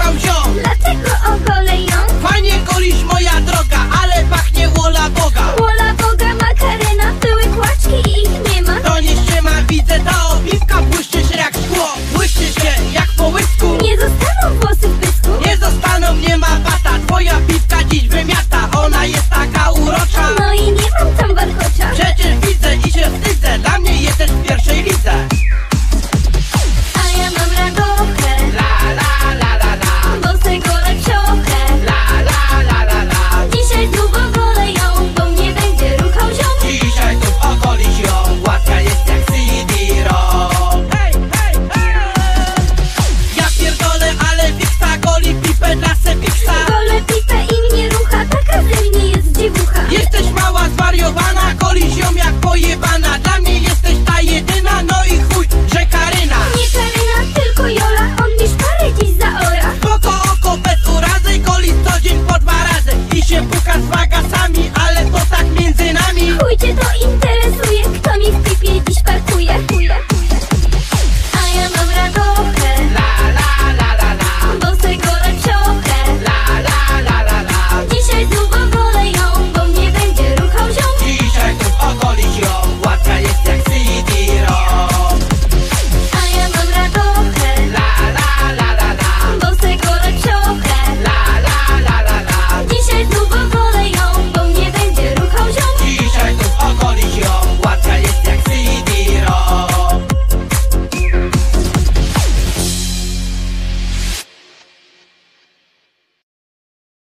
i'm young